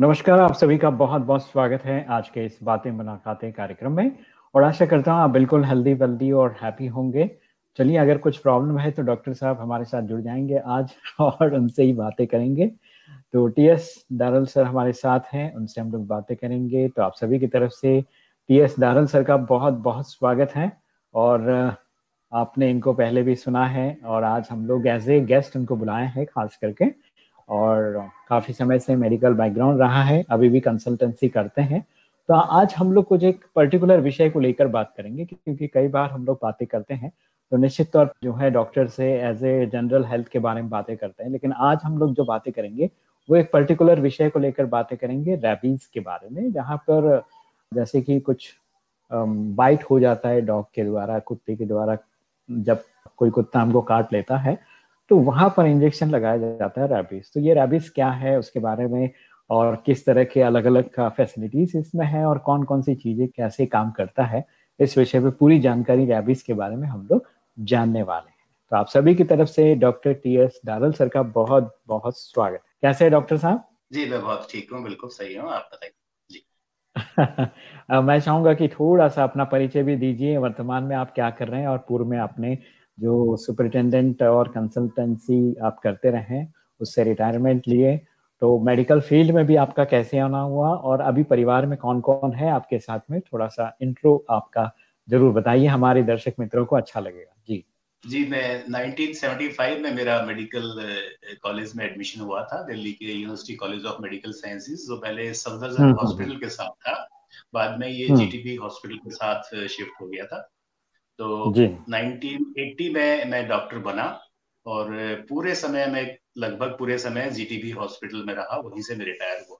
नमस्कार, आप सभी का बहुत बहुत स्वागत है आज के इस बातें मुलाकातें कार्यक्रम में। और आशा करता हूँ आप बिल्कुल हेल्दी वेल्दी और हैप्पी होंगे। चलिए, अगर कुछ प्रॉब्लम है तो डॉक्टर साहब हमारे साथ जुड़ जाएँगे आज और उनसे ही बातें करेंगे। तो टी एस दारल सर हमारे साथ हैं, उनसे हम लोग बातें करेंगे। तो आप सभी की तरफ़ से टी एस दारल सर का बहुत बहुत स्वागत है। और, आपने इनको पहले भी सुना है और आज हम लोग एज ए गेस्ट उनको बुलाए हैं खास करके। और काफ़ी समय से मेडिकल बैकग्राउंड रहा है, अभी भी कंसल्टेंसी करते हैं। तो आज हम लोग कुछ एक पर्टिकुलर विषय को लेकर बात करेंगे, क्योंकि कई बार हम लोग बातें करते हैं तो निश्चित तौर जो है डॉक्टर से एज ए जनरल हेल्थ के बारे में बातें करते हैं। लेकिन आज हम लोग जो बातें करेंगे, वो एक पर्टिकुलर विषय को लेकर बातें करेंगे रैबीज के बारे में, जहाँ पर जैसे कि कुछ बाइट हो जाता है डॉग के द्वारा, कुत्ते के द्वारा, जब कोई कुत्ता हमको काट लेता है तो वहाँ पर इंजेक्शन लगाया जाता है रैबिस तो ये रैबिस क्या है उसके बारे में और किस तरह के अलग अलग फैसिलिटीज़ इसमें है और कौन कौन सी चीज़ें कैसे काम करता है इस विषय पे पूरी जानकारी रैबिस के बारे में हम लोग जानने वाले हैं। तो आप सभी की तरफ़ से doctor T S Daral sir का बहुत बहुत स्वागत। कैसे है डॉक्टर साहब? जी मैं बहुत ठीक हूँ बिल्कुल सही हूँ आप बताइए। मैं चाहूँगा कि थोड़ा सा अपना परिचय भी दीजिए वर्तमान में आप क्या कर रहे हैं और पूर्व में आपने जो सुपरिटेंडेंट और कंसल्टेंसी आप करते रहे उससे रिटायरमेंट लिए तो मेडिकल फ़ील्ड में भी आपका कैसे आना हुआ और अभी परिवार में कौन कौन है आपके साथ में? थोड़ा सा इंट्रो आपका ज़रूर बताइए हमारे दर्शक मित्रों को अच्छा लगेगा। जी। जी मैं 1975 में मेरा मेडिकल कॉलेज में एडमिशन हुआ था दिल्ली के university college of medical sciences जो पहले सफदरजंग हॉस्पिटल के साथ था। बाद में ये जीटीबी हम्म। हॉस्पिटल के साथ शिफ्ट हो गया था। तो 1980 में मैं डॉक्टर बना और पूरे समय में लगभग पूरे समय जीटीबी हॉस्पिटल में रहा वहीं से मैं रिटायर हुआ।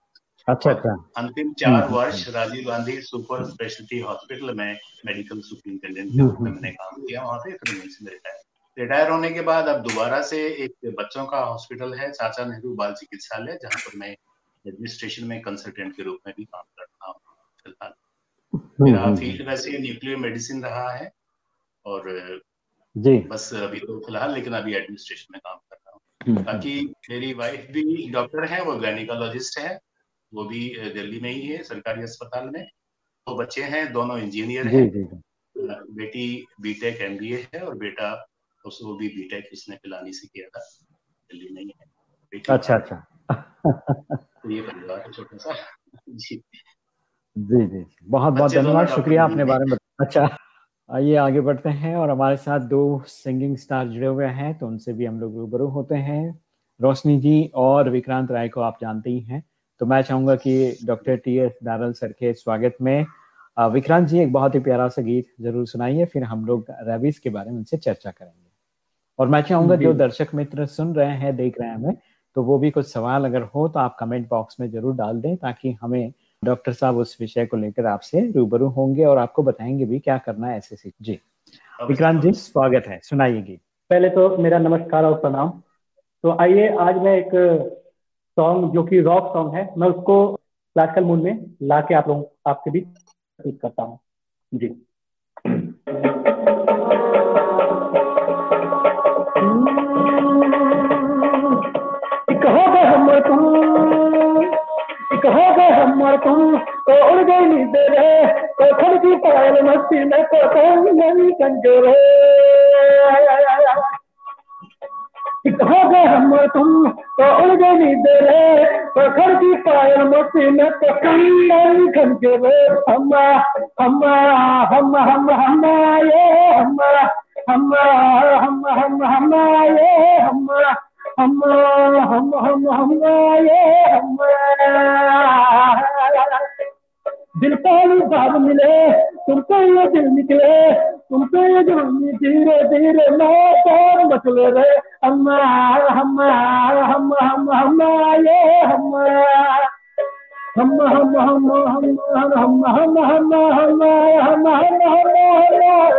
अच्छा अच्छा। अंतिम चार हम्म, वर्ष हम्म। Rajiv Gandhi super speciality hospital में मेडिकल सुपरिंटेंडेंट के रूप में मैंने काम किया वहाँ पे फिर वहीं से मैं रिटायर। रिटायर होने के बाद अब दोबारा से एक बच्चों का हॉस्पिटल है चाचा नेहरू बाल चिकित्सालय जहाँ पर मैं एडमिनिस्ट्रेशन में कंसल्टेंट के रूप में भी काम कर रहा हूँ फ़िलहाल। मेरा फ़ील्ड वैसे न्यूक्लियर मेडिसिन रहा है और जी। बस अभी तो फ़िलहाल लेकिन अभी एडमिनिस्ट्रेशन में काम कर रहा हूँ। हम्म, बाकी हम्म। मेरी वाइफ भी डॉक्टर है वो गायनिकोलॉजिस्ट है वो भी दिल्ली में ही है सरकारी अस्पताल में। दो तो बच्चे हैं दोनों इंजीनियर हैं। बेटी बीटेक एमबीए है और बेटा उसको भी बीटेक उसने पिलानी से किया था दिल्ली में ही है। अच्छा अच्छा। तो ये परिवार है छोटा सा। जी। जी जी। बहुत बहुत धन्यवाद शुक्रिया आपने बारे में। अच्छा। आइए आगे बढ़ते हैं और हमारे साथ दो सिंगिंग स्टार जुड़े हुए हैं तो उनसे भी हम लोग रूबरू होते हैं। रोशनी जी और विक्रांत राय को आप जानते ही हैं तो मैं चाहूँगा कि doctor T S Daral sir के स्वागत में विक्रांत जी एक बहुत ही प्यारा सा गीत ज़रूर सुनाइए फिर हम लोग रवीज के बारे में उनसे चर्चा करेंगे। और मैं चाहूँगा जो दर्शक मित्र सुन रहे हैं देख रहे हैं हमें तो वो भी कुछ सवाल अगर हो तो आप कमेंट बॉक्स में ज़रूर डाल दें ताकि हमें डॉक्टर साहब उस विषय को लेकर आपसे रूबरू होंगे और आपको बताएँगे भी क्या करना है ऐसे जी। विक्रांत जी स्वागत है। सुनाइएगी पहले तो मेरा नमस्कार और प्रणाम। तो आइए आज मैं एक सॉन्ग जो कि रॉक सॉन्ग है मैं उसको क्लासिकल मूड में ला के आप लोग आपके बीच करता हूँ। जी। हमर तुम तोड़ गई निदे रे कोठर की पायल मस्ती में कोठर नहीं कंजर रे हम तुम तोड़ गए निदे रे कोठर की हम हम हम हम ये हम दिल पानी भाव मिले तुमको ये दिल निकले तुमको ये दिल धीरे धीरे नौकार मचले रे हम हम हम हम हम ये हम हम हम हम हम हम हम हम हम हम हम हम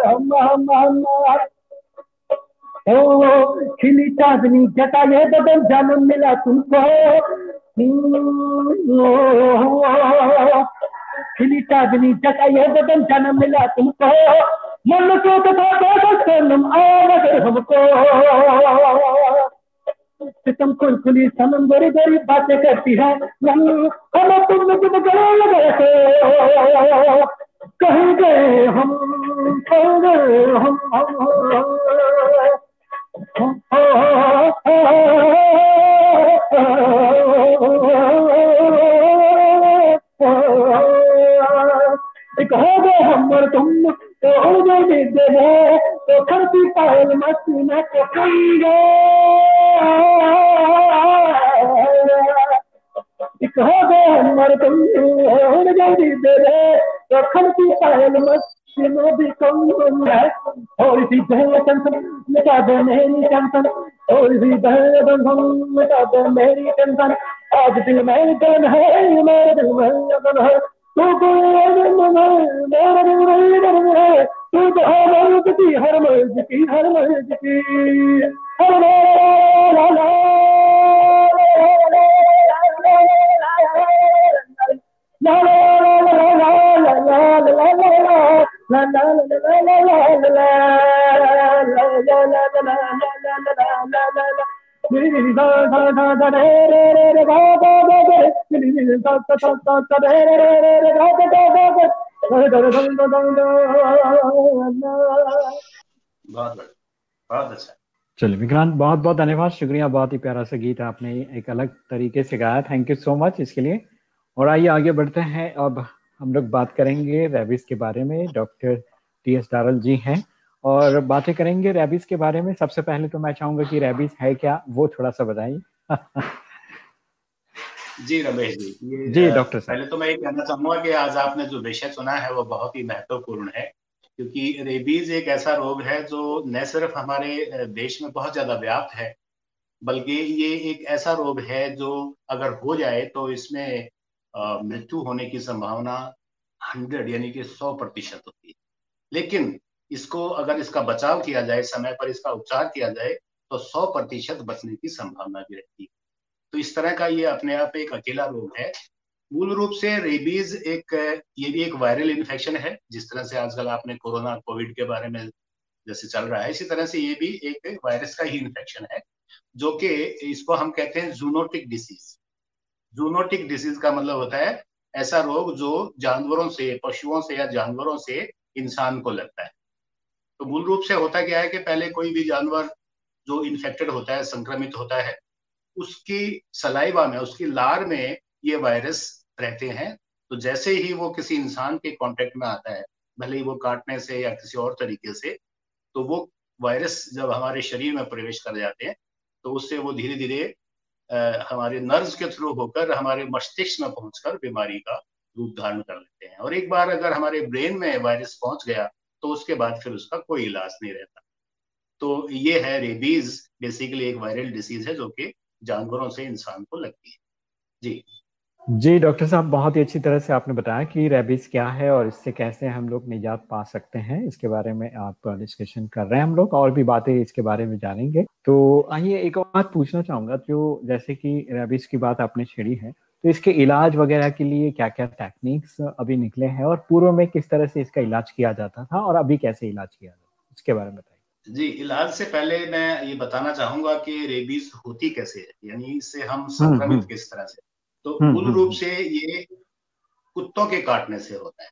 हम हम हम ओ, खिली चांदनी जटा ये बदल जन्म मिला तुमको। खिली चांदनी जटा ये बदल जन्म मिला तुमको। मन को तथा तो जन्म आ मगर हमको। सितम खुल खुली सनम बड़ी बड़ी बातें करती है। हम तुम तुम गले लगे कहीं गए हम कहीं गए हम। एक हो गए हम और तुम तो हो गए दे तो खरती पायल मस्ती में तो एक हो गए हमर तुम हो गई दे तो खरती पायल मस्ती में भी कम थोड़ी सी बहन टेंशन मिटा दे मेरी टेंशन थोड़ी सी बहन टेंशन मिटा दे मेरी टेंशन आज दिल में लगन है मेरे दिल में लगन है तू तो मेरा दिल में लगन है तू तो हर मर्द की हर बहुत बहुत अच्छा चलिए विक्रांत, बहुत बहुत धन्यवाद, शुक्रिया, बहुत ही प्यारा सा गीत आपने एक अलग तरीके से गाया। थैंक यू सो मच इसके लिए। और आइए, आगे बढ़ते हैं। अब हम लोग बात करेंगे रेबिस के बारे में doctor T S Daral ji हैं। और बातें करेंगे रेबिस के बारे में। सबसे पहले तो मैं चाहूँगा कि रेबिस है क्या वो थोड़ा सा बताइए जी रमेश जी ये जी, डॉक्टर साहब। पहले तो मैं ये कहना चाहूँगा कि आज आपने जो विषय चुना है वो बहुत ही महत्वपूर्ण है। क्योंकि रेबीज एक ऐसा रोग है जो न सिर्फ़ हमारे देश में बहुत ज़्यादा व्याप्त है बल्कि ये एक ऐसा रोग है जो अगर हो जाए तो इसमें मृत्यु होने की संभावना हंड्रेड यानी कि सौ प्रतिशत होती है। लेकिन इसको अगर इसका बचाव किया जाए, समय पर इसका उपचार किया जाए तो सौ प्रतिशत बचने की संभावना भी रहती है। तो इस तरह का ये अपने आप एक अकेला रोग है। मूल रूप से रेबीज एक, ये भी एक वायरल इन्फेक्शन है, जिस तरह से आजकल आपने कोरोना, कोविड के बारे में जैसे चल रहा है, इसी तरह से ये भी एक वायरस का ही इन्फेक्शन है, जो कि इसको हम कहते हैं जूनोटिक डिसीज जूनोटिक डिसीज का मतलब होता है ऐसा रोग जो जानवरों से, पशुओं से या जानवरों से इंसान को लगता है। तो मूल रूप से होता क्या है कि पहले कोई भी जानवर जो इन्फेक्टेड होता है, संक्रमित होता है, उसकी सलाइवा में, उसकी लार में ये वायरस रहते हैं। तो जैसे ही वो किसी इंसान के कांटेक्ट में आता है, भले ही वो काटने से या किसी और तरीके से तो वो वायरस जब हमारे शरीर में प्रवेश कर जाते हैं तो उससे वो धीरे धीरे हमारे नर्व के थ्रू होकर हमारे मस्तिष्क में पहुंचकर बीमारी का रूप धारण कर लेते हैं। और एक बार अगर हमारे ब्रेन में वायरस पहुँच गया तो उसके बाद फिर उसका कोई इलाज नहीं रहता। तो ये है रेबीज, बेसिकली एक वायरल डिसीज है जो कि जानवरों से इंसान को लगती है। जी। जी डॉक्टर साहब बहुत ही अच्छी तरह से आपने बताया कि रेबिस क्या है और इससे कैसे हम लोग निजात पा सकते हैं। इसके बारे में आप डिस्कशन कर रहे हैं हम लोग और भी बातें इसके बारे में जानेंगे। तो आइए एक और बात पूछना चाहूँगा जो जैसे कि रेबिस की बात आपने छेड़ी है तो इसके इलाज वगैरह के लिए क्या क्या टेक्निक्स अभी निकले हैं और पूर्व में किस तरह से इसका इलाज किया जाता था और अभी कैसे इलाज किया जाता है इसके बारे में बताइए। जी इलाज से पहले मैं ये बताना चाहूँगा कि रेबीज होती कैसे है? यानी इससे हम संक्रमित हम्म। किस तरह से? तो हम्म, मूल हम्म, रूप हम्म। से ये कुत्तों के काटने से होता है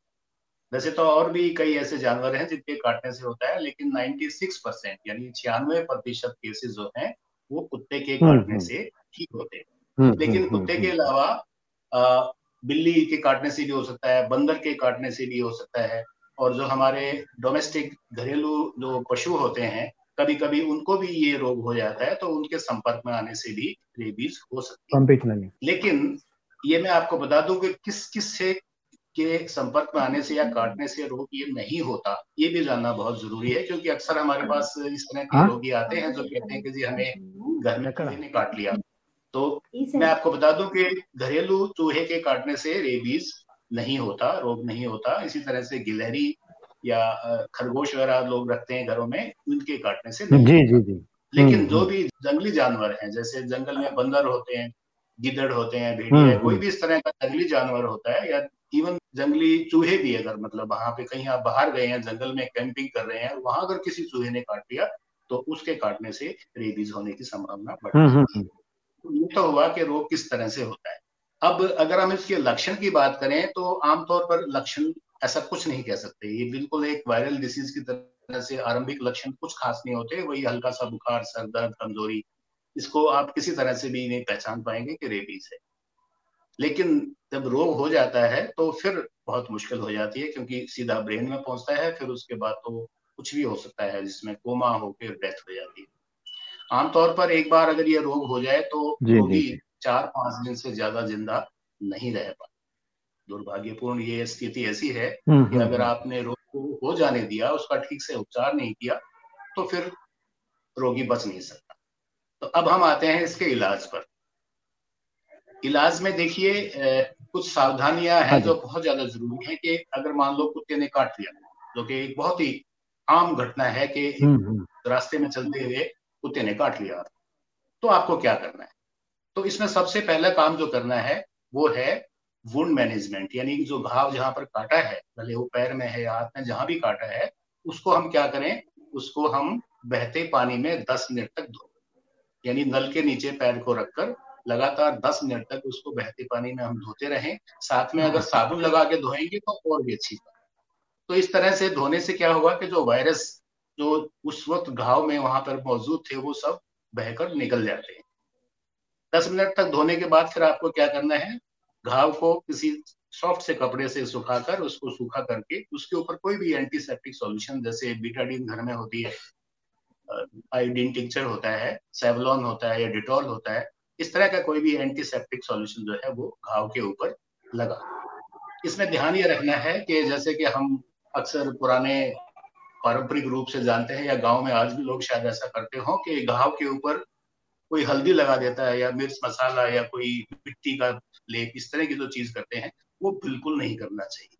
वैसे तो और भी कई ऐसे जानवर हैं जिनके काटने से होता है लेकिन 96 परसेंट यानी छियानवे प्रतिशत केसेस जो हैं वो कुत्ते के काटने। से ठीक होते हैं लेकिन कुत्ते के अलावा बिल्ली के काटने से भी हो सकता है बंदर के काटने से भी हो सकता है और जो हमारे डोमेस्टिक घरेलू जो पशु होते हैं कभी कभी उनको भी ये रोग हो जाता है तो उनके संपर्क में आने से भी रेबीज हो सकती है लेकिन ये मैं आपको बता दूँ कि किस किस से के संपर्क में आने से या काटने से रोग ये नहीं होता ये भी जानना बहुत ज़रूरी है क्योंकि अक्सर हमारे पास इस तरह के हाँ? रोगी आते हैं जो कहते हैं कि जी हमें घर में। चूहे ने काट लिया तो मैं आपको बता दूँ कि घरेलू चूहे के काटने से रेबीज नहीं होता रोग नहीं होता इसी तरह से गिलहरी या खरगोश वगैरह लोग रखते हैं घरों में उनके काटने से नहीं। जी जी। जी लेकिन हम्म, जो हम्म। भी जंगली जानवर हैं जैसे जंगल में बंदर होते हैं गिदड़ होते हैं भेड़िया कोई हम्म। भी इस तरह का जंगली जानवर होता है या इवन जंगली चूहे भी अगर मतलब वहाँ पे कहीं आप बाहर गए हैं जंगल में कैंपिंग कर रहे हैं वहाँ अगर किसी चूहे ने काट लिया तो उसके काटने से रेबीज होने की संभावना बढ़ जाती है। तो ये तो हुआ कि रोग किस तरह से होता है। अब अगर हम इसके लक्षण की बात करें तो आमतौर पर लक्षण ऐसा कुछ नहीं कह सकते। ये बिल्कुल एक वायरल डिसीज की तरह से आरंभिक लक्षण कुछ खास नहीं होते वही हल्का सा बुखार सर दर्द कमज़ोरी इसको आप किसी तरह से भी नहीं पहचान पाएँगे कि रेबीज है। लेकिन जब रोग हो जाता है तो फिर बहुत मुश्किल हो जाती है क्योंकि सीधा ब्रेन में पहुँचता है फिर उसके बाद तो कुछ भी हो सकता है जिसमें कोमा होकर डेथ हो जाती है। आमतौर पर एक बार अगर ये रोग हो जाए तो रोगी चार पाँच दिन से ज़्यादा ज़िंदा नहीं रह पाता। दुर्भाग्यपूर्ण ये स्थिति ऐसी है हम्म, कि हम्म, अगर हम्म। आपने रोग को हो जाने दिया उसका ठीक से उपचार नहीं किया तो फिर रोगी बच नहीं सकता। तो अब हम आते हैं इसके इलाज पर। इलाज में देखिए कुछ सावधानियाँ हैं हाँ जो बहुत ज़्यादा ज़रूरी है कि अगर मान लो कुत्ते ने काट लिया जो कि एक बहुत ही आम घटना है कि रास्ते में चलते हुए कुत्ते ने काट लिया तो आपको क्या करना है? तो इसमें सबसे पहला काम जो करना है वो है वुंड मैनेजमेंट यानी जो घाव जहाँ पर काटा है, भले वो पैर में है या हाथ में जहाँ भी काटा है, उसको हम क्या करें? उसको हम बहते पानी में 10 मिनट तक धो यानी नल के नीचे पैर को रखकर लगातार 10 मिनट तक उसको बहते पानी में हम धोते रहें। साथ में अगर साबुन लगा के धोएँगे तो और भी अच्छी बात। तो इस तरह से धोने से क्या होगा कि जो वायरस, जो उस वक्त घाव में वहाँ पर मौजूद थे, वो सब बहकर निकल जाते हैं। दस मिनट तक धोने के बाद फिर आपको क्या करना है? घाव को किसी सॉफ्ट से कपड़े से सुखाकर, उसको सूखा करके, उसके ऊपर कोई भी एंटीसेप्टिक सॉल्यूशन जैसे बीटाडीन घर में होती है आयोडीन टिंचर होता है सेवलॉन होता है या डिटॉल होता है, इस तरह का कोई भी एंटीसेप्टिक सॉल्यूशन जो है वो घाव के ऊपर लगा। इसमें ध्यान ये रखना है कि जैसे कि हम अक्सर पुराने पारंपरिक रूप से जानते हैं या गाँव में आज भी लोग शायद ऐसा करते हो कि घाव के ऊपर कोई हल्दी लगा देता है या मिर्च मसाला या कोई मिट्टी का लेप इस तरह की जो चीज़ करते हैं, वो बिल्कुल नहीं करना चाहिए।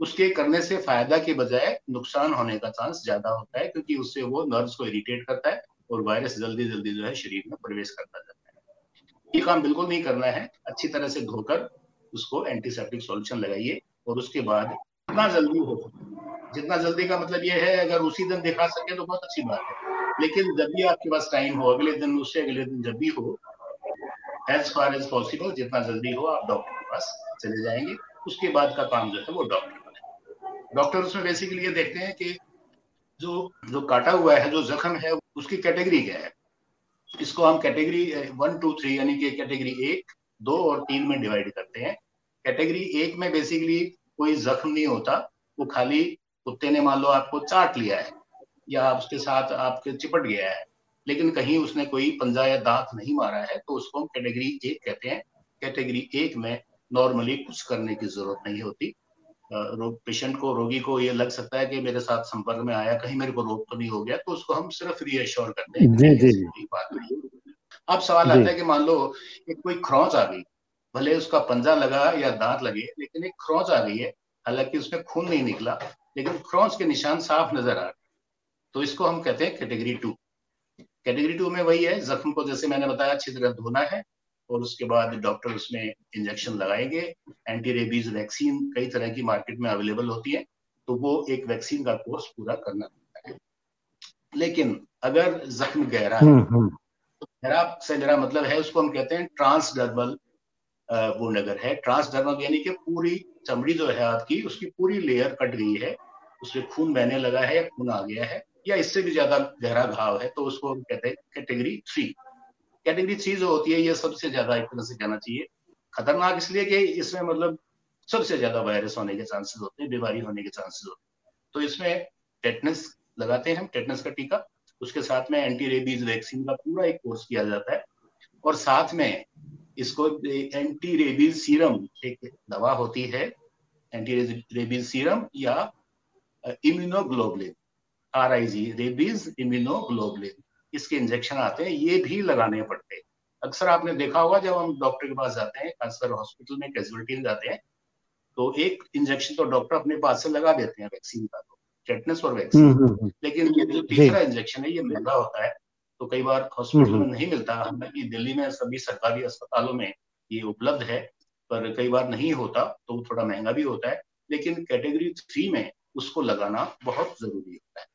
उसके करने से फ़ायदा के बजाय नुकसान होने का चांस ज़्यादा होता है, क्योंकि उससे वो नर्व्स को इरिटेट करता है और वायरस जल्दी जल्दी जो है शरीर में प्रवेश करता जाता है। ये काम बिल्कुल नहीं करना है। अच्छी तरह से धोकर उसको एंटीसेप्टिक सॉल्यूशन लगाइए और उसके बाद जितना जल्दी हो जितना जल्दी का मतलब ये है, अगर उसी दिन दिखा सके तो बहुत अच्छी बात है। लेकिन जब भी आपके पास टाइम हो, अगले दिन, उससे अगले दिन जब भी हो एज फार एज पॉसिबल जितना जल्दी हो, आप डॉक्टर के पास चले जाएँगे। उसके बाद का काम जो है, वो डॉक्टर डॉक्टर उसमें बेसिकली ये देखते हैं कि जो जो काटा हुआ है, जो जख्म है, उसकी कैटेगरी क्या है? इसको हम कैटेगरी वन टू थ्री यानी कि कैटेगरी एक, दो और तीन में डिवाइड करते हैं। कैटेगरी एक में बेसिकली कोई जख्म नहीं होता, वो खाली कुत्ते ने मान लो आपको चाट लिया है, या उसके साथ आपके चिपट गया है। लेकिन कहीं उसने कोई पंजा या दांत नहीं मारा है तो उसको हम कैटेगरी एक कहते हैं। कैटेगरी एक में नॉर्मली कुछ करने की ज़रूरत नहीं होती। रोग पेशेंट को रोगी को ये लग सकता है कि मेरे साथ संपर्क में आया कहीं मेरे को रोग तो नहीं हो गया तो उसको हम सिर्फ़ रीअश्योर करते हैं। जी जी जी। अब सवाल आता है कि मान लो एक कोई ख्रोच आ गई भले उसका पंजा लगा या दांत लगे लेकिन एक ख्रोच आ गई है हालाँकि उसमें खून नहीं निकला लेकिन ख्रोच के निशान साफ़ नज़र आ रहे तो इसको हम कहते हैं कैटेगरी टू कैटेगरी टू में वही है जख्म को जैसे मैंने बताया अच्छी तरह धोना है और उसके बाद डॉक्टर उसमें इंजेक्शन लगाएँगे। एंटी रेबीज वैक्सीन कई तरह की मार्केट में अवेलेबल होती है तो वो एक वैक्सीन का कोर्स पूरा करना पड़ता है। लेकिन अगर जख्म गहरा है हम्म, हम्म। तो गहरा से मेरा मतलब है उसको हम कहते हैं ट्रांसडर्मल वो नगर है। ट्रांसडर्मल यानी कि पूरी चमड़ी जो है आपकी उसकी पूरी लेयर कट गई है उसमें खून बहने लगा है या खून आ गया है। या इससे भी ज़्यादा गहरा घाव है तो उसको हम कहते हैं कैटेगरी थ्री कैटेगरी थ्री जो होती है, ये सबसे ज़्यादा एक तरह से कहना चाहिए। खतरनाक इसलिए कि इसमें मतलब सबसे ज़्यादा वायरस होने के चांसेस होते हैं, बीमारी होने के चांसेस होते हैं। तो इसमें टेटनस लगाते हैं हम टेटनस का टीका। उसके साथ में एंटी रेबीज वैक्सीन का पूरा एक कोर्स किया जाता है। और साथ में इसको एंटी रेबीज सीरम एक दवा होती है एंटी रेबीज सीरम या immunoglobulin R I G rabies immunoglobulin इसके इंजेक्शन आते हैं ये भी लगाने पड़ते हैं। अक्सर आपने देखा होगा जब हम डॉक्टर के पास जाते हैं खासकर हॉस्पिटल में कैजुअलिटी में जाते हैं तो एक इंजेक्शन तो डॉक्टर अपने पास से लगा देते हैं वैक्सीन का तो टेटनस और वैक्सीन हम्म, हम्म, हम्म। लेकिन ये जो तीसरा इंजेक्शन है ये महँगा होता है तो कई बार हॉस्पिटल में नहीं मिलता। हालाँकि दिल्ली में सभी सरकारी अस्पतालों में ये उपलब्ध है पर कई बार नहीं होता तो थोड़ा महँगा भी होता है। लेकिन कैटेगरी थ्री में उसको लगाना बहुत ज़रूरी होता है।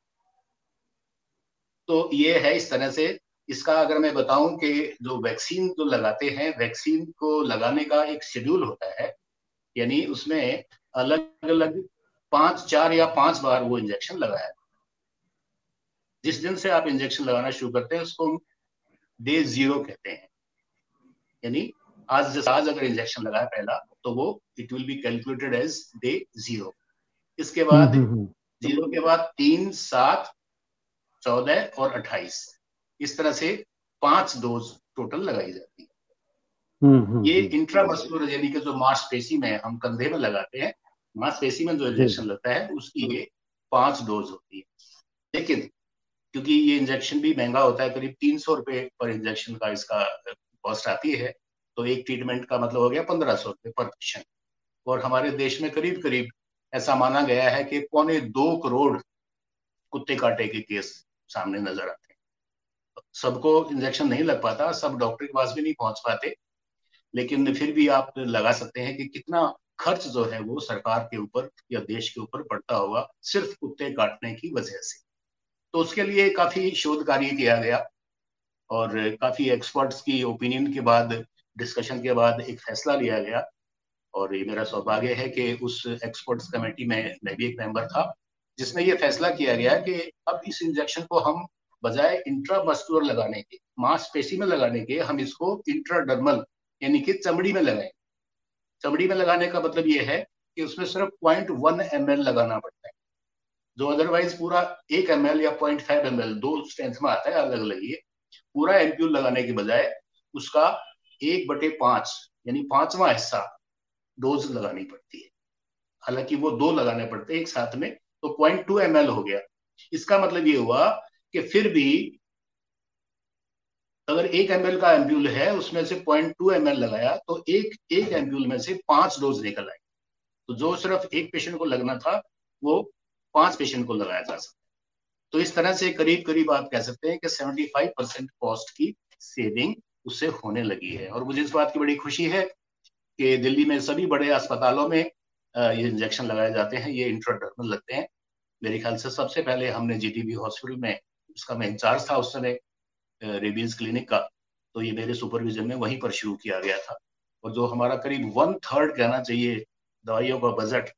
तो ये है इस तरह से। इसका अगर मैं बताऊँ कि जो वैक्सीन जो लगाते हैं वैक्सीन को लगाने का एक शेड्यूल होता है यानी उसमें अलग अलग पाँच चार या पाँच बार वो इंजेक्शन लगाया जिस दिन से आप इंजेक्शन लगाना शुरू करते हैं उसको हम डे ज़ीरो कहते हैं। यानी आज जैसे आज अगर इंजेक्शन लगाया पहला तो वो it will be calculated as day zero इसके बाद ज़ीरो हम्म, हम्म, हम्म। के बाद तीन सात चौदह और अट्ठाईस। इस तरह से पाँच डोज टोटल लगाई जाती है। ये इंट्रामस्कुलर यानी कि जो मांसपेशी में हम कंधे में लगाते हैं मांसपेशी में जो इंजेक्शन लगता है उसकी ये पाँच डोज होती है। लेकिन क्योंकि ये इंजेक्शन भी महँगा होता है करीब तीन सौ रुपए पर इंजेक्शन का इसका कॉस्ट आती है तो एक ट्रीटमेंट का मतलब हो गया पंद्रह सौ रुपए पर पेशेंट और हमारे देश में करीब करीब ऐसा माना गया है कि पौने दो करोड़ कुत्ते काटे के केस सामने नज़र आते हैं। सबको इंजेक्शन नहीं लग पाता, सब डॉक्टर के पास भी नहीं पहुँच पाते, लेकिन फिर भी आप लगा सकते हैं कि कितना खर्च जो है वो सरकार के ऊपर या देश के ऊपर पड़ता होगा सिर्फ़ कुत्ते काटने की वजह से। तो उसके लिए काफ़ी शोध कार्य किया गया और काफ़ी एक्सपर्ट्स की ओपिनियन के बाद डिस्कशन के बाद एक फैसला लिया गया। और ये मेरा सौभाग्य है कि उस एक्सपर्ट्स कमेटी में मैं भी एक मेंबर था। जिसमें ये फैसला किया गया कि अब इस इंजेक्शन को हम बजाय इंट्रामस्कुलर लगाने के, मांसपेशी में लगाने के, हम इसको इंट्राडर्मल यानी कि चमड़ी में लगाए। चमड़ी में लगाने का मतलब ये है कि उसमें सिर्फ़ पॉइंट वन एमएल लगाना पड़ता है। जो अदरवाइज़ पूरा एक एमएल या पॉइंट फाइव एमएल दो स्ट्रेंथ में आता है अलग अलग ये, पूरा एम्प्यूल लगाने के बजाय उसका एक बटे पाँच, यानी पांचवा हिस्सा डोज लगानी पड़ती है। हालाँकि वो दो लगाने पड़ते हैं एक साथ में तो पॉइंट टू एम हो गया। इसका मतलब ये हुआ कि फिर भी अगर एक एम का एम्ब्यूल है, उसमें से पॉइंट टू एम लगाया तो एक एक एम्प्यूल में से पाँच डोज निकल आए। तो जो सिर्फ़ एक पेशेंट को लगना था, वो पाँच पेशेंट को लगाया जा सकता तो इस तरह से करीब करीब आप कह सकते हैं कि 75 परसेंट कॉस्ट की सेविंग उससे होने लगी है। और मुझे इस बात की बड़ी खुशी है कि दिल्ली में सभी बड़े अस्पतालों में ये इंजेक्शन लगाए जाते हैं, ये इंट्राडर्मल लगते हैं। मेरे ख्याल से सबसे पहले हमने जीटीबी हॉस्पिटल में उसका मैं इंचार्ज था उस समय रेबीज क्लिनिक का। तो ये मेरे सुपरविजन में वहीं पर शुरू किया गया था। और जो हमारा करीब वन थर्ड कहना चाहिए दवाइयों का बजट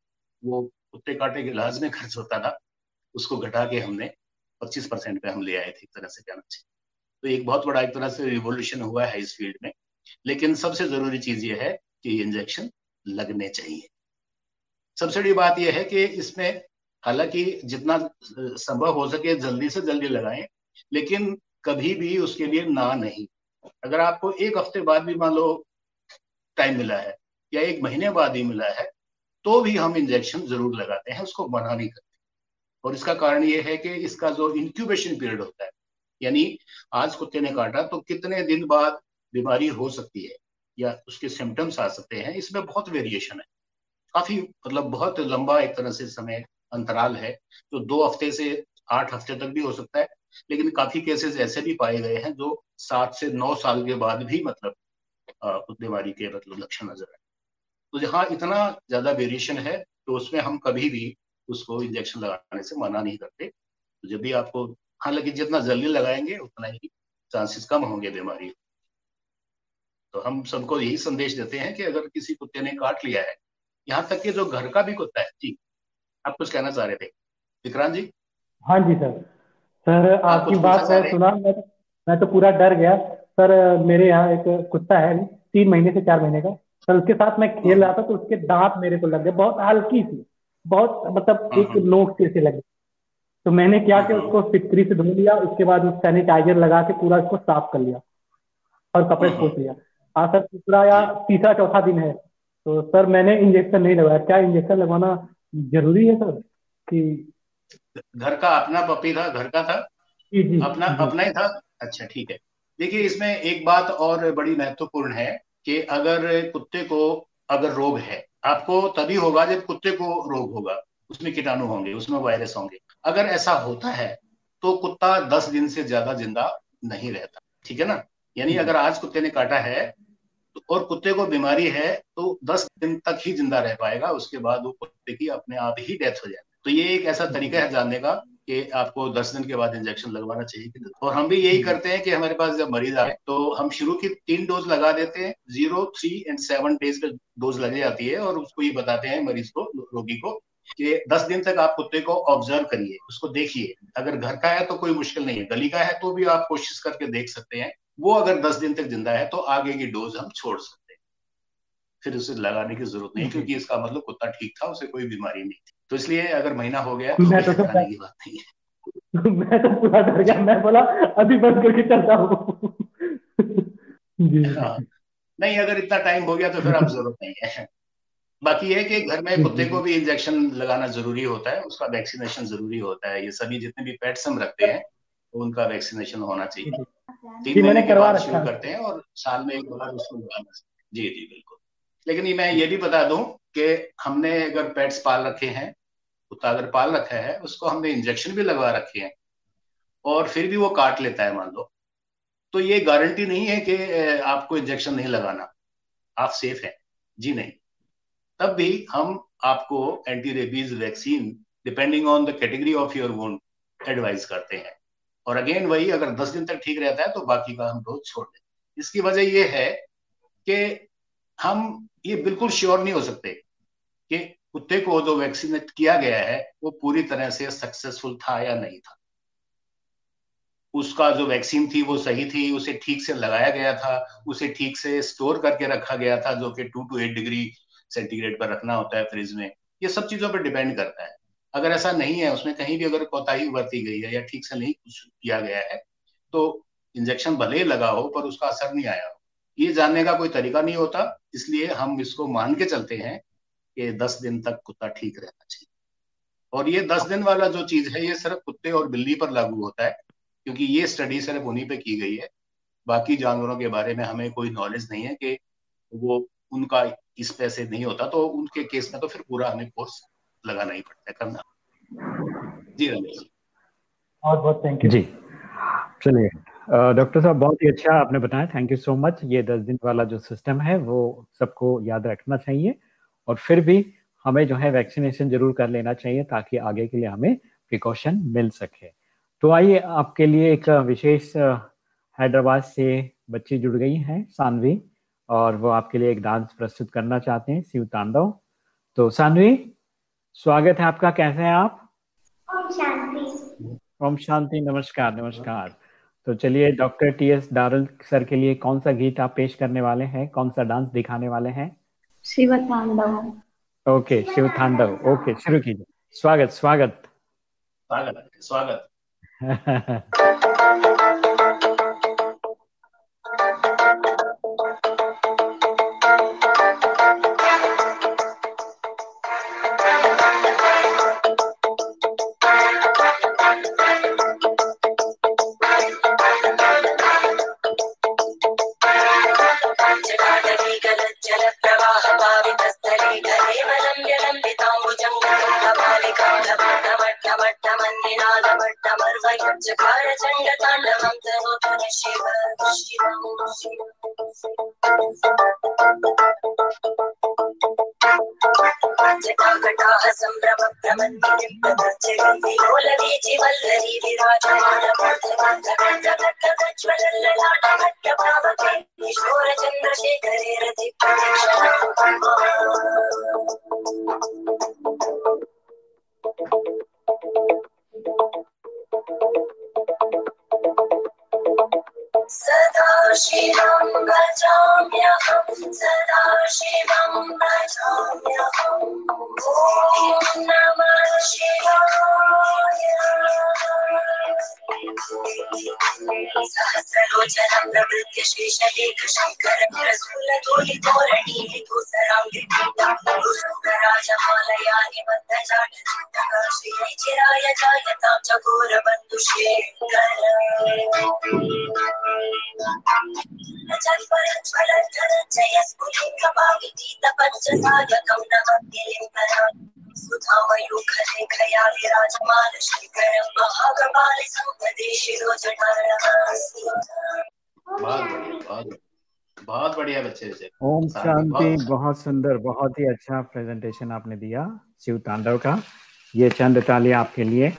वो कुत्ते काटे के इलाज में खर्च होता था। उसको घटा के हमने 25 परसेंट पे हम ले आए थे, एक तरह से कहना चाहिए। तो एक बहुत बड़ा एक तरह से रिवोल्यूशन हुआ है इस फ़ील्ड में। लेकिन सबसे ज़रूरी चीज़ ये है कि इंजेक्शन लगने चाहिए। सबसे बड़ी बात यह है कि इसमें हालाँकि जितना संभव हो सके जल्दी से जल्दी लगाएँ, लेकिन कभी भी उसके लिए ना नहीं। अगर आपको एक हफ़्ते बाद भी मान लो टाइम मिला है, या एक महीने बाद ही मिला है तो भी हम इंजेक्शन ज़रूर लगाते हैं, उसको मना नहीं करते। और इसका कारण ये है कि इसका जो इंक्यूबेशन पीरियड होता है, यानी आज कुत्ते ने काटा तो कितने दिन बाद बीमारी हो सकती है, या उसके सिम्टम्स आ सकते हैं, इसमें बहुत वेरिएशन है। काफ़ी मतलब बहुत लंबा एक तरह से समय अंतराल है जो तो दो हफ़्ते से आठ हफ़्ते तक भी हो सकता है, लेकिन काफ़ी केसेस ऐसे भी पाए गए हैं जो सात से नौ साल के बाद भी मतलब उस बीमारी के मतलब लक्षण नज़र आए। तो जहाँ इतना ज़्यादा वेरिएशन है तो उसमें हम कभी भी उसको इंजेक्शन लगाने से मना नहीं करते। तो जब भी आपको हालाँकि जितना जल्दी लगाएँगे, उतना ही चांसेस कम होंगे बीमारी तो हम सबको यही संदेश देते हैं कि अगर किसी कुत्ते ने काट लिया है, यहाँ तक कि जो घर का भी कुत्ता है, जी। आप कुछ कहना चाह रहे थे? विक्रांत जी? हाँ जी सर। सर आपकी बात है? सुना मैं, मैं तो पूरा डर गया। सर मेरे यहाँ एक कुत्ता है तीन महीने से चार महीने का। सर उसके साथ मैं खेल रहा था तो उसके दांत मेरे को लग गए। बहुत हल्की सी बहुत मतलब हाँ, एक हाँ। नोक से लगे तो मैंने क्या किया हाँ, उसको फिक्री से धो लिया उसके बाद उस सैनिटाइजर लगा के पूरा उसको साफ़ कर लिया और कपड़े पोछ लिया हाँ सर तीसरा या तीसरा चौथा दिन है। तो सर मैंने इंजेक्शन नहीं लगाया क्या इंजेक्शन लगवाना? ज़रूरी है सर कि घर का अपना पपी था घर का था? जी जी। अपना जी, अपना ही था? अच्छा ठीक है। देखिए इसमें एक बात और बड़ी महत्वपूर्ण है कि अगर कुत्ते को अगर रोग है आपको तभी होगा जब कुत्ते को रोग होगा। उसमें कीटाणु होंगे उसमें वायरस होंगे। अगर ऐसा होता है तो कुत्ता दस दिन से ज़्यादा ज़िंदा नहीं रहता। ठीक है ना? यानी अगर आज कुत्ते ने काटा है और कुत्ते को बीमारी है तो दस दिन तक ही ज़िंदा रह पाएगा उसके बाद वो कुत्ते की अपने आप ही डेथ हो जाए तो ये एक ऐसा तरीका है जानने का कि आपको दस दिन के बाद इंजेक्शन लगवाना चाहिए कि और हम भी यही करते हैं कि हमारे पास जब मरीज़ आए तो हम शुरू की तीन डोज लगा देते हैं zero three and seven days पे डोज लग जाती है और उसको ये बताते हैं मरीज़ को रोगी को कि दस दिन तक आप कुत्ते को ऑब्ज़र्व करिए उसको देखिए। अगर घर का है तो कोई मुश्किल नहीं है गली का है तो भी आप कोशिश करके देख सकते हैं। वो अगर दस दिन तक ज़िंदा है तो आगे की डोज हम छोड़ सकते हैं। फिर उसे लगाने की ज़रूरत नहीं क्योंकि इसका मतलब कुत्ता ठीक था उसे कोई बीमारी नहीं थी। तो इसलिए अगर महीना हो गया तो मैं तो लगाने की बात नहीं है। मैं तो पूरा डर गया मैं बोला अभी बंद करके चलता हूँ। हाँ। नहीं अगर इतना टाइम हो गया तो फिर अब ज़रूरत नहीं है। बाकी है कि घर में कुत्ते को भी इंजेक्शन लगाना ज़रूरी होता है उसका वैक्सीनेशन ज़रूरी होता है। ये सभी जितने भी पेट्स हम रखते हैं तो उनका वैक्सीनेशन होना चाहिए। तीन महीने के बाद शुरू करते हैं और साल में एक बार उसको लगाना जी जी बिल्कुल। लेकिन मैं ये भी बता दूँ कि हमने अगर पेट्स पाल रखे हैं कुत्ता अगर पाल रखा है उसको हमने इंजेक्शन भी लगवा रखे हैं और फिर भी वो काट लेता है मान लो। तो ये गारंटी नहीं है कि आपको इंजेक्शन नहीं लगाना। आप सेफ़ हैं। जी नहीं। तब भी हम आपको anti rabies vaccine depending on the category of your wound advise करते हैं। और अगेन वही अगर दस दिन तक ठीक रहता है तो बाकी का हम डोज छोड़ दें इसकी वजह यह है कि हम ये बिल्कुल श्योर नहीं हो सकते कि कुत्ते को जो वैक्सीनेट किया गया है, वो पूरी तरह से सक्सेसफुल था या नहीं था। उसका जो वैक्सीन थी, वो सही थी, उसे ठीक से लगाया गया था, उसे ठीक से स्टोर करके रखा गया था, जो कि two to eight degree centigrade पर रखना होता है फ्रिज में, ये सब चीज़ों पर डिपेंड करता है। अगर ऐसा नहीं है, उसमें कहीं भी अगर कोताही बरती गई है या ठीक से नहीं कुछ किया गया है तो इंजेक्शन भले लगा हो, पर उसका असर नहीं आया हो। ये जानने का कोई तरीका नहीं होता, इसलिए हम इसको मान के चलते हैं कि दस दिन तक कुत्ता ठीक रहना चाहिए। और ये दस दिन वाला जो चीज़ है, ये सिर्फ़ कुत्ते और बिल्ली पर लागू होता है, क्योंकि ये स्टडी सिर्फ़ उन्हीं पे की गई है। बाकी जानवरों के बारे में हमें कोई नॉलेज नहीं है कि वो उनका इस पैसे नहीं होता तो उनके केस में तो फिर पूरा हमें कोर्स लगाना ही पड़ता है करना। जी रमेश जी। बहुत बहुत थैंक यू जी। चलिए डॉक्टर साहब बहुत ही अच्छा आपने बताया थैंक यू सो मच ये दस दिन वाला जो सिस्टम है वो सबको याद रखना चाहिए और फिर भी हमें जो है वैक्सीनेशन ज़रूर कर लेना चाहिए ताकि आगे के लिए हमें प्रिकॉशन मिल सके। तो आइए आपके लिए एक विशेष हैदराबाद से बच्ची जुड़ गई हैं सानवी। और वो आपके लिए एक डांस प्रस्तुत करना चाहते हैं शिव तांडव। तो सानवी स्वागत है आपका। कैसे हैं आप? ओम शांति। ओम शांति। नमस्कार नमस्कार। तो चलिए doctor T S Darul sir के लिए कौन सा गीत आप पेश करने वाले हैं? कौन सा डांस दिखाने वाले हैं? शिव तांडव। ओके शिव तांडव। ओके शुरू कीजिए। स्वागत स्वागत। स्वागत स्वागत। किशोरचन्द्रशेखरे रति सदा शिवं भजाम्यहं सदा शिवं भजाम्यहम् ॐ नमः शिवाय सहस्रलोचनं प्रवृत्य शेषलेखशङ्करं प्रसूलतोलितोरणीलितो शांति बहुत सुंदर बहुत ही अच्छा प्रेजेंटेशन आपने दिया शिव तांडव का। ये चंद तालियाँ आपके लिए।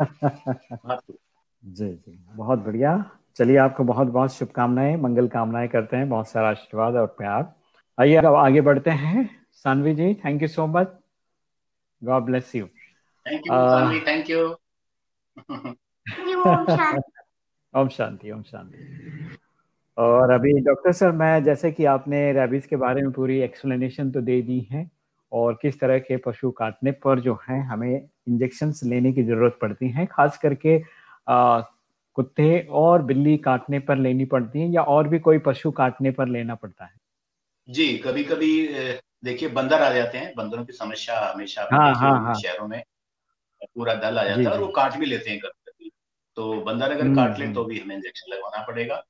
जी जी बहुत बढ़िया। चलिए आपको बहुत बहुत शुभकामनाएँ मंगल कामनाएँ करते हैं। बहुत सारा आशीर्वाद और प्यार। आइए अब आगे बढ़ते हैं। Saanvi ji thank you so much God bless you thank you thank you Om Shanti Om Shanti. और अभी डॉक्टर सर मैं जैसे कि आपने रेबीज के बारे में पूरी एक्सप्लेनेशन तो दे दी है और किस तरह के पशु काटने पर जो है हमें इंजेक्शन लेने की ज़रूरत पड़ती है खास करके आ, कुत्ते और बिल्ली काटने पर लेनी पड़ती है या और भी कोई पशु काटने पर लेना पड़ता है जी कभी कभी देखिए बंदर आ जाते हैं बंदरों की समस्या हमेशा हाँ, हाँ, हाँ. शहरों में पूरा दल आ जाता है और वो काट भी लेते हैं कभी कभी तो बंदर अगर हम्म, काट ले हम्म। तो भी हमें इंजेक्शन लगवाना पड़ेगा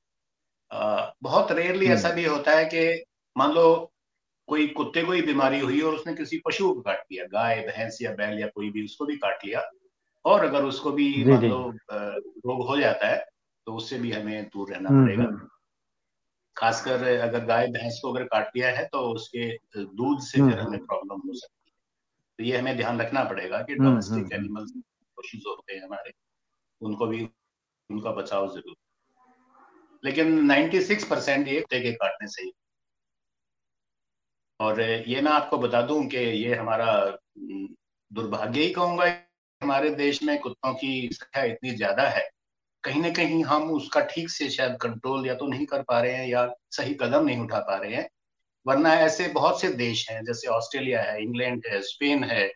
बहुत रेयरली ऐसा हम्म। भी होता है कि मान लो कोई कुत्ते को ही बीमारी हुई और उसने किसी पशु को काट लिया गाय भैंस या बैल या कोई भी उसको भी काट लिया। और अगर उसको भी मान लो रोग हो जाता है तो उससे भी हमें दूर रहना हम्म, पड़ेगा। हम्म। खासकर अगर गाय भैंस को अगर काट लिया है तो उसके दूध से फिर हमें प्रॉब्लम हो सकती है। तो ये हमें ध्यान रखना पड़ेगा कि डोमेस्टिक एनिमल्स पशु होते हैं हमारे उनको भी उनका बचाव ज़रूर लेकिन 96 परसेंट ये कुत्ते के काटने से ही। और ये मैं आपको बता दूँ कि ये हमारा दुर्भाग्य ही कहूँगा, हमारे देश में कुत्तों की संख्या इतनी ज़्यादा है। कहीं ना कहीं हम उसका ठीक से शायद कंट्रोल या तो नहीं कर पा रहे हैं या सही कदम नहीं उठा पा रहे हैं। वरना ऐसे बहुत से देश हैं, जैसे ऑस्ट्रेलिया है, इंग्लैंड है, स्पेन है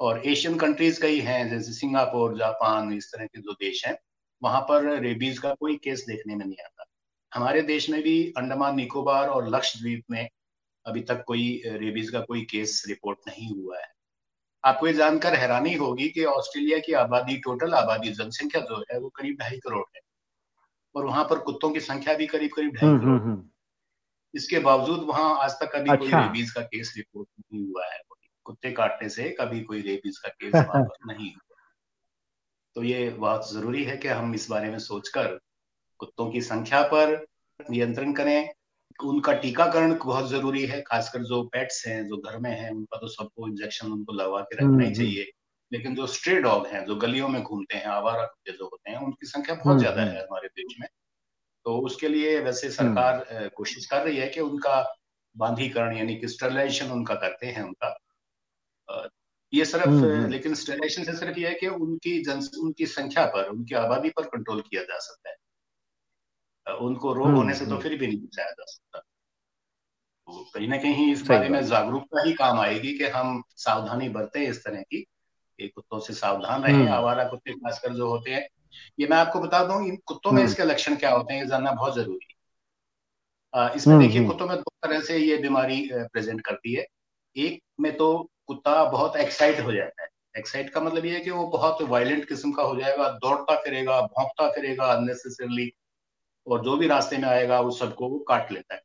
और एशियन कंट्रीज़ कई हैं, जैसे सिंगापुर, जापान, इस तरह के जो देश हैं, वहाँ पर रेबीज का कोई केस देखने में नहीं आता। हमारे देश में भी अंडमान निकोबार और लक्षद्वीप में अभी तक कोई रेबीज का कोई केस रिपोर्ट नहीं हुआ है। आपको ये जानकर हैरानी होगी कि ऑस्ट्रेलिया की आबादी टोटल आबादी जनसंख्या जो है वो करीब ढाई करोड़ है। और वहाँ पर कुत्तों की संख्या भी करीब करीब ढाई हम्म, करोड़ हम्म, हम्म। इसके बावजूद वहाँ आज तक कभी अच्छा। कोई रेबीज का केस रिपोर्ट नहीं हुआ है। कुत्ते काटने से कभी कोई रेबीज का केस वहाँ पर नहीं हुआ। तो ये बहुत ज़रूरी है कि हम इस बारे में सोचकर कुत्तों की संख्या पर नियंत्रण करें। उनका टीकाकरण बहुत ज़रूरी है खासकर जो पेट्स हैं जो घर में हैं उनका तो सबको इंजेक्शन उनको लगवा के रखना ही हम्म, चाहिए। लेकिन जो स्ट्रे डॉग हैं जो गलियों में घूमते हैं आवारा कुत्ते जो होते हैं उनकी संख्या बहुत हम्म, ज़्यादा हम्म। है हमारे देश में। तो उसके लिए वैसे सरकार कोशिश कर रही है कि उनका बांधीकरण यानी कि स्टरलाइजेशन उनका करते हैं उनका। ये सिर्फ़ लेकिन स्टरलाइजेशन से सिर्फ़ ये है कि उनकी जन उनकी संख्या पर उनकी आबादी पर कंट्रोल किया जा सकता है। उनको रोग होने से तो फिर भी नहीं बचाया जा सकता। तो कहीं ना कहीं इस बारे में जागरूकता ही काम आएगी कि हम सावधानी बरतें इस तरह की कुत्तों से सावधान रहें आवारा कुत्ते खासकर जो होते हैं। ये मैं आपको बता दूँ इन कुत्तों में इसके लक्षण क्या होते हैं ये जानना बहुत ज़रूरी है। इसमें देखिए कुत्तों में दो तरह से ये बीमारी प्रेजेंट करती है। एक में तो कुत्ता बहुत एक्साइट हो जाता है। एक्साइट का मतलब ये है कि वो बहुत वायलेंट किस्म का हो जाएगा दौड़ता फिरेगा भौंकता फिरेगा अननेसेसरली और जो भी रास्ते में आएगा उस सबको वो काट लेता है।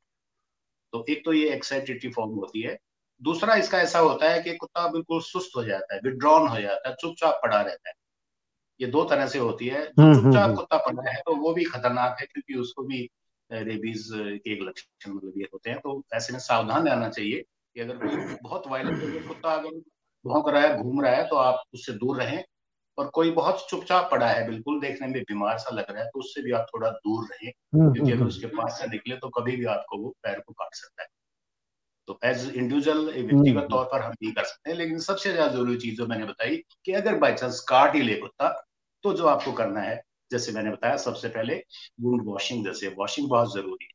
तो एक तो ये एक्साइटेटिव फॉर्म होती है। दूसरा इसका ऐसा होता है कि कुत्ता बिल्कुल सुस्त हो जाता है विड्रॉन हो जाता है चुपचाप पड़ा रहता है। ये दो तरह से होती है। हम्म, हम्म, चुपचाप हम्म। कुत्ता पड़ा है तो वो भी खतरनाक है क्योंकि उसको भी रेबीज के एक लक्षण मतलब ये होते हैं। तो ऐसे में सावधान रहना चाहिए कि अगर कोई बहुत वायलेंट कुत्ता अगर भौंक रहा है घूम रहा है तो आप उससे दूर रहें। और कोई बहुत चुपचाप पड़ा है बिल्कुल देखने में बीमार सा लग रहा है तो उससे भी आप थोड़ा दूर रहें हम्म, क्योंकि अगर हम्म, उसके पास से निकले तो कभी भी आपको वो पैर को काट सकता है। तो एज इंडिविजुअल व्यक्तिगत हम्म, तौर पर हम नहीं कर सकते हैं लेकिन सबसे ज़्यादा ज़रूरी चीज़ जो मैंने बताई कि अगर बाई चांस काट ही ले कुत्ता तो जो आपको करना है जैसे मैंने बताया सबसे पहले वुंड वॉशिंग जैसे वॉशिंग बहुत ज़रूरी है।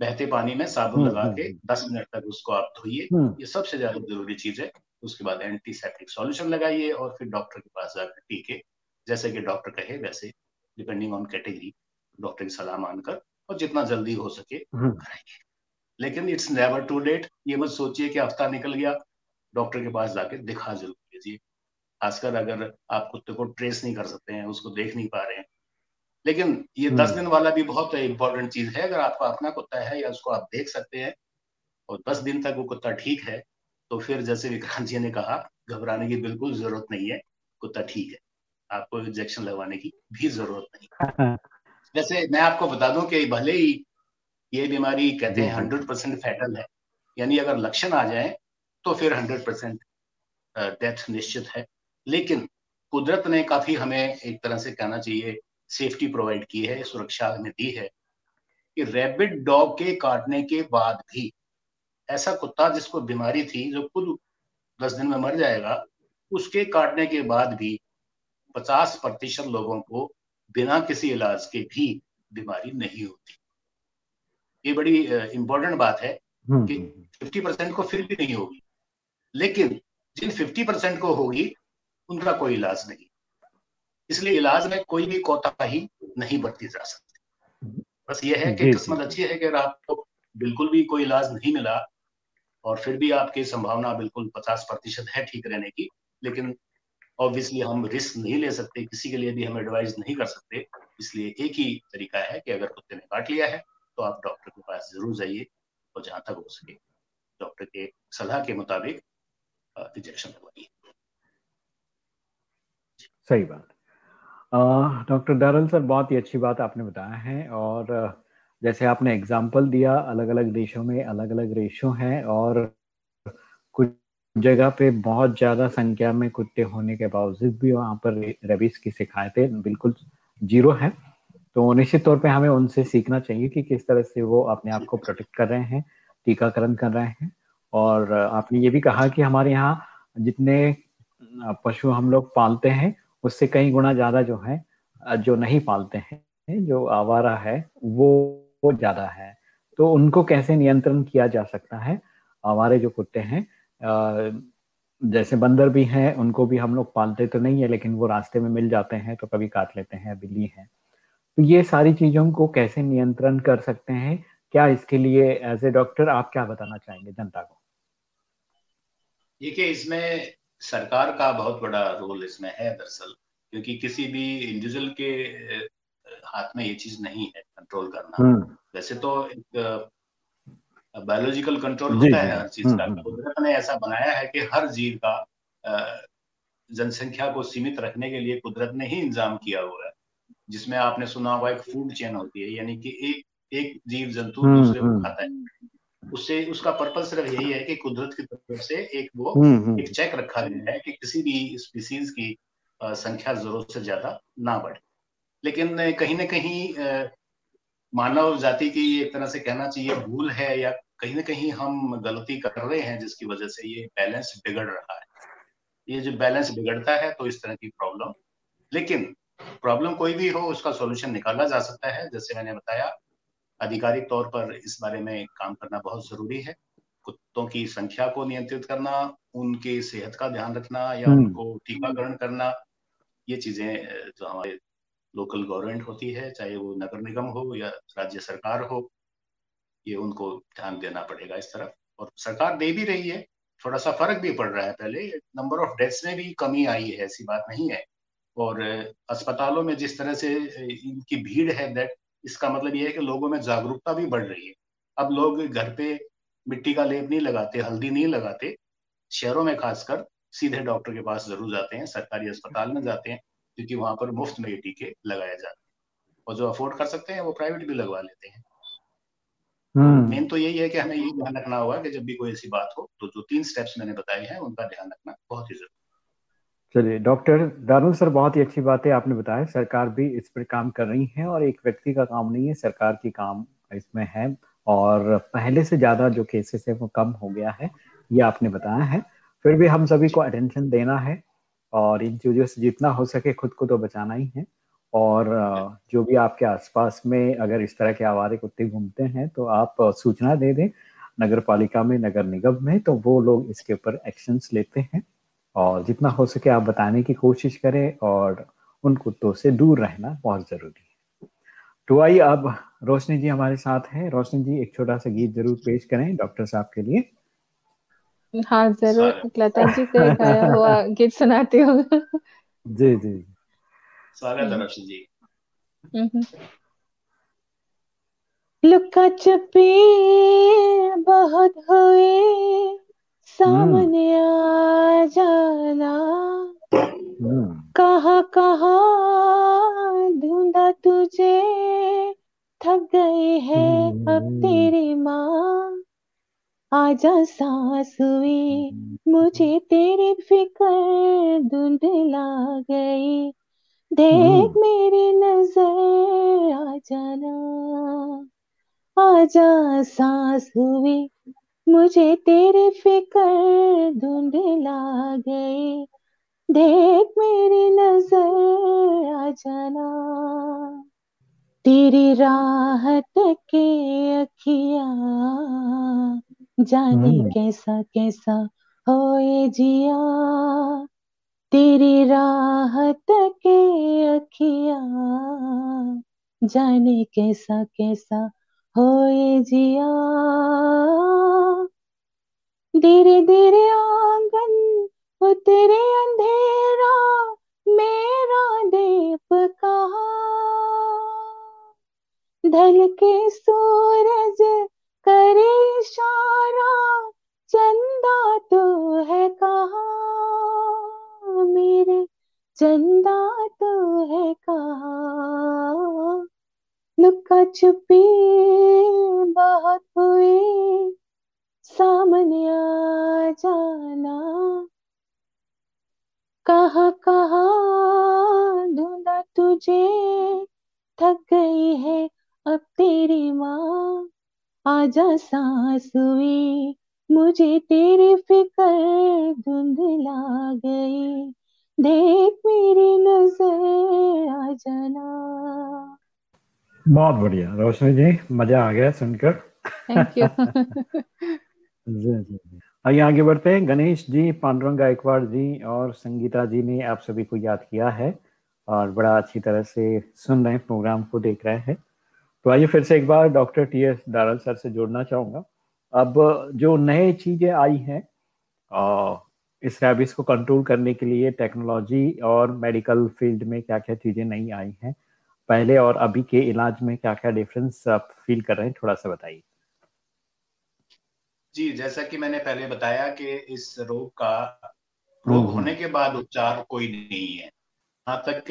बहते पानी में साबुन लगा के दस मिनट तक उसको आप धोइए। ये सबसे ज़्यादा ज़रूरी चीज़ है। उसके बाद एंटीसेप्टिक सॉल्यूशन लगाइए और फिर डॉक्टर के पास जाकर टीके जैसे कि डॉक्टर कहे वैसे डिपेंडिंग ऑन कैटेगरी डॉक्टर की सलाह मानकर और जितना जल्दी हो सके हम्म। कराइए। लेकिन इट्स नेवर टू लेट ये मत सोचिए कि हफ़्ता निकल गया। डॉक्टर के पास जाके दिखा ज़रूर लीजिए। खासकर अगर आप कुत्ते को ट्रेस नहीं कर सकते हैं उसको देख नहीं पा रहे हैं लेकिन ये दस हम्म। दिन वाला भी बहुत इंपॉर्टेंट चीज़ है अगर आपका अपना कुत्ता है या उसको आप देख सकते हैं और दस दिन तक वो कुत्ता ठीक है तो फिर जैसे विक्रांत जी ने कहा घबराने की बिल्कुल ज़रूरत नहीं है कुत्ता ठीक है। आपको इंजेक्शन लगवाने की भी ज़रूरत नहीं। वैसे मैं आपको बता दूँ कि भले ही ये बीमारी कहते हैं हंड्रेड परसेंट फैटल है यानी अगर लक्षण आ जाए तो फिर हंड्रेड परसेंट डेथ निश्चित है। लेकिन कुदरत ने काफ़ी हमें एक तरह से कहना चाहिए सेफ्टी प्रोवाइड की है सुरक्षा हमें दी है। कि रैबिड डॉग के काटने के बाद भी ऐसा कुत्ता जिसको बीमारी थी जो खुद दस दिन में मर जाएगा उसके काटने के बाद भी पचास प्रतिशत लोगों को बिना किसी इलाज के भी बीमारी नहीं होती। ये बड़ी इंपॉर्टेंट बात है हम्म, कि हम्म, फिफ्टी परसेंट को फिर भी नहीं होगी। लेकिन जिन फिफ्टी परसेंट को होगी उनका कोई इलाज नहीं। इसलिए इलाज में कोई भी कोताही नहीं बरती जा सकती। बस ये है कि किस्मत अच्छी है कि अगर आपको बिल्कुल भी कोई इलाज नहीं मिला और फिर भी आपकी संभावना बिल्कुल पचास प्रतिशत है ठीक रहने की लेकिन ऑब्वियसली हम रिस्क नहीं ले सकते किसी के लिए भी हम एडवाइस नहीं कर सकते। इसलिए एक ही तरीका है कि अगर कुत्ते ने काट लिया है तो आप डॉक्टर के पास ज़रूर जाइए और जहाँ तक हो सके डॉक्टर के सलाह के मुताबिक इंजेक्शन लगवाइए। सही बात। डॉक्टर दारल सर, बहुत ही अच्छी बात आपने बताया है और जैसे आपने एग्ज़ाम्पल दिया अलग अलग देशों में अलग अलग रेशो हैं और कुछ जगह पे बहुत ज़्यादा संख्या में कुत्ते होने के बावजूद भी वहाँ पर रे- रेबीज की शिकायतें बिल्कुल ज़ीरो हैं। तो निश्चित तौर पे हमें उनसे सीखना चाहिए कि किस तरह से वो अपने आप को प्रोटेक्ट कर रहे हैं, टीकाकरण कर रहे हैं और आपने ये भी कहा कि हमारे यहाँ जितने पशु हम लोग पालते हैं उससे कई गुना ज़्यादा जो है जो नहीं पालते हैं, जो आवारा है, वो वो ज़्यादा है। तो उनको कैसे नियंत्रण किया जा सकता है? हमारे जो कुत्ते हैं जैसे बंदर भी हैं, उनको भी हम लोग पालते तो नहीं है, लेकिन वो रास्ते में मिल जाते हैं तो कभी काट लेते हैं बिल्ली है। तो ये सारी चीज़ों को कैसे नियंत्रण कर सकते हैं? क्या इसके लिए एज ए डॉक्टर आप क्या बताना चाहेंगे जनता को? देखिए, इसमें सरकार का बहुत बड़ा रोल इसमें है दरअसल क्योंकि किसी भी इंडिविजुअल के हाथ में ये चीज़ नहीं है कंट्रोल करना। वैसे तो एक बायोलॉजिकल कंट्रोल होता है हर चीज़ हम्म, का। हम्म। कुदरत ने ऐसा बनाया है कि हर जीव का जनसंख्या को सीमित रखने के लिए कुदरत ने ही इंतज़ाम किया हुआ है जिसमें आपने सुना हुआ एक फ़ूड चेन होती है यानी कि एक एक जीव जंतु हम्म, दूसरे को हम्म। खाता है। उससे उसका पर्पज सिर्फ़ यही है कि कुदरत की तरफ़ से एक वो हम्म हम्म। एक चेक रखा गया है कि किसी भी स्पीसीज की संख्या ज़रूरत से ज़्यादा ना बढ़े। लेकिन कहीं ना कहीं मानव जाति की एक तरह से कहना चाहिए भूल है या कहीं ना कहीं हम गलती कर रहे हैं जिसकी वजह से ये बैलेंस बिगड़ रहा है। ये जो बैलेंस बिगड़ता है तो इस तरह की प्रॉब्लम लेकिन प्रॉब्लम कोई भी हो उसका सॉल्यूशन निकाला जा सकता है। जैसे मैंने बताया आधिकारिक तौर पर इस बारे में काम करना बहुत ज़रूरी है। कुत्तों की संख्या को नियंत्रित करना उनकी सेहत का ध्यान रखना या हम्म। उनको टीकाकरण करना ये चीज़ें जो हमारे लोकल गवर्नमेंट होती है चाहे वो नगर निगम हो या राज्य सरकार हो ये उनको ध्यान देना पड़ेगा इस तरफ़। और सरकार दे भी रही है थोड़ा सा फ़र्क भी पड़ रहा है पहले नंबर ऑफ़ डेथ्स में भी कमी आई है ऐसी बात नहीं है। और अस्पतालों में जिस तरह से इनकी भीड़ है दैट इसका मतलब ये है कि लोगों में जागरूकता भी बढ़ रही है। अब लोग घर पे मिट्टी का लेप नहीं लगाते हल्दी नहीं लगाते शहरों में खासकर सीधे डॉक्टर के पास ज़रूर जाते हैं सरकारी अस्पताल में जाते हैं क्योंकि वहाँ पर मुफ़्त में ये टीके लगाए जाते हैं। और जो अफोर्ड कर सकते हैं वो प्राइवेट भी लगवा लेते हैं। हम्म। मेन तो यही है कि हमें ये ध्यान रखना होगा कि जब भी कोई ऐसी बात हो तो जो तीन स्टेप्स मैंने बताए हैं उनका ध्यान रखना बहुत ही ज़रूरी चलिए, डॉक्टर दारुल सर, बहुत ही अच्छी बात है आपने बताया। सरकार भी इस पर काम कर रही है और एक व्यक्ति का काम नहीं है, सरकार की काम इसमें है और पहले से ज़्यादा जो केसेस है वो कम हो गया है, ये आपने बताया है। फिर भी हम सभी को अटेंशन देना है और इन चीज़ों से जितना हो सके खुद को तो बचाना ही है और जो भी आपके आसपास में अगर इस तरह के आवारे कुत्ते घूमते हैं तो आप सूचना दे दें। नगर पालिका में, नगर निगम में तो वो लोग इसके ऊपर एक्शंस लेते हैं। और जितना हो सके आप बताने की कोशिश करें और उन कुत्तों से दूर रहना बहुत ज़रूरी है। तो आइए अब रोशनी जी हमारे साथ हैं। रोशनी जी एक छोटा सा गीत ज़रूर पेश करें डॉक्टर साहब के लिए। हाँ ज़रूर। लता जी का गाया हुआ गीत सुनाती हूँ। जी जी। स्वागत है जी। लुका छुपी बहुत हुए। सामने आ जाना। हम्म। कहाँ कहाँ ढूंढा तुझे? थक गई है अब तेरी माँ। आजा सांस हुई मुझे तेरी फ़िक्र धुंधला गई। देख हम्म। मेरी नज़र आ जाना। आजा सांस हुई मुझे तेरी फ़िक्र धुंधला गई देख मेरी नज़र आ जाना। तेरी राहत के अखिया जाने हम्म। कैसा कैसा होए जिया। तेरी राहत के अखिया जाने कैसा कैसा होए जिया। धीरे धीरे आँगन उतरे अंधेरा, मेरा देव कहा? ढल के सूरज करे इशारा, चंदा तो है कहा? मेरे चंदा तो है कहाँ? लुका छुपी, बहुत हुई, सामने आ जाना। कहा, कहाँ ढूंढा तुझे, थक गई है अब तेरी माँ। आजा सांस हुई, मुझे तेरी फ़िक्र, धुंधला बहुत बढ़िया। रोशनी जी मज़ा आ गया सुनकर। थैंक यू जी जी आइए आगे बढ़ते हैं। गणेश जी पांडुरंग गायकवाड़ जी और संगीता जी ने आप सभी को याद किया है और बड़ा अच्छी तरह से सुन रहे हैं प्रोग्राम को देख रहे हैं। तो आइए फिर से एक बार doctor T S Darul sir से जोड़ना चाहूँगा। अब जो नए चीज़ें आई हैं इस रैबिस को कंट्रोल करने के लिए टेक्नोलॉजी और मेडिकल फ़ील्ड में क्या क्या चीज़ें नई आई हैं पहले और अभी के इलाज में क्या क्या डिफरेंस आप फील कर रहे हैं? थोड़ा सा बताइए। जी जैसा कि मैंने पहले बताया कि इस रोग का रोग हम्म, होने के बाद उपचार कोई नहीं है। जहाँ तक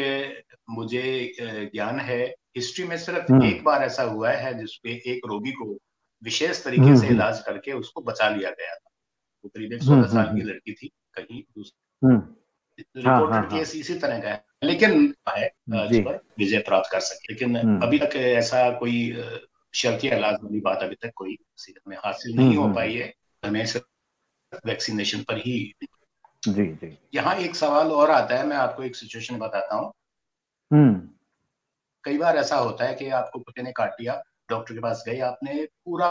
मुझे ज्ञान है। हिस्ट्री में सिर्फ़ हम्म। एक बार ऐसा हुआ है जिसपे एक रोगी को विशेष तरीके हम्म, से। इलाज करके उसको बचा लिया गया था। वो करीब एक हम्म, सोलह साल की लड़की थी कहीं दूसरे हम्म, हाँ, हाँ, रिपोर्टेड हाँ। केस इसी तरह का है। लेकिन है जिस पर विजय प्राप्त कर सके लेकिन हम्म। अभी तक ऐसा कोई शर्तिया इलाज वाली बात अभी तक कोई में हासिल नहीं हो हम्म, पाई है। हमें वैक्सीनेशन पर ही जी जी। यहाँ एक सवाल और आता है मैं आपको एक सिचुएशन बताता हूँ। हम्म। कई बार ऐसा होता है कि आपको कुत्ते ने काट लिया डॉक्टर के पास गए आपने पूरा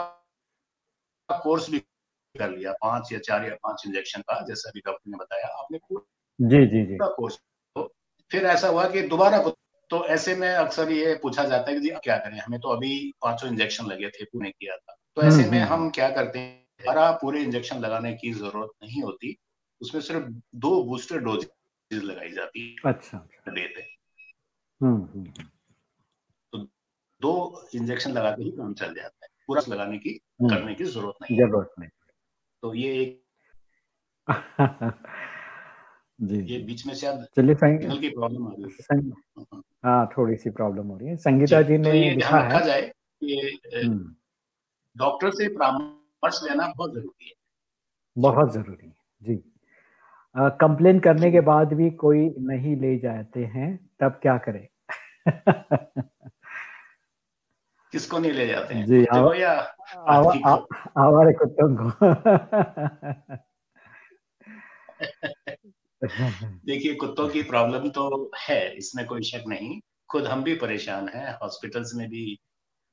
कोर्स भी कर लिया पाँच या चार या पाँच इंजेक्शन का जैसा भी डॉक्टर ने बताया आपने पूरा जी जी जी। कोर्स तो फिर ऐसा हुआ कि दोबारा तो ऐसे में अक्सर ये पूछा जाता है कि जी क्या करें? हमें तो अभी पाँचों इंजेक्शन लगे थे पूरे किया था। तो ऐसे हम्म, में हम्म, हम क्या करते हैं? दोबारा पूरे इंजेक्शन लगाने की ज़रूरत नहीं होती। उसमें सिर्फ़ दो बूस्टर डोज लगाई जाती अच्छा अच्छा। हम्म हम्म, दो इंजेक्शन लगाते ही काम चल जाता है। पूरा लगाने की हम्म, करने की ज़रूरत नहीं ज़रूरत नहीं। तो ये एक जी ये बीच में शायद चलिए सिग्नल की प्रॉब्लम आ रही है। हाँ। थोड़ी सी प्रॉब्लम हो रही है। संगीता जी तो ने ये लिखा है। जाए कि हम्म, डॉक्टर से परामर्श लेना बहुत ज़रूरी है। बहुत ज़रूरी है जी। कंप्लेन करने के बाद भी कोई नहीं ले जाते हैं तब क्या करें? किसको नहीं ले जाते हैं? जी, आवा- या आवा, आदमी आ, को आवारे कुत्तों को। देखिए कुत्तों की प्रॉब्लम तो है इसमें कोई शक नहीं। खुद हम भी परेशान हैं हॉस्पिटल्स में भी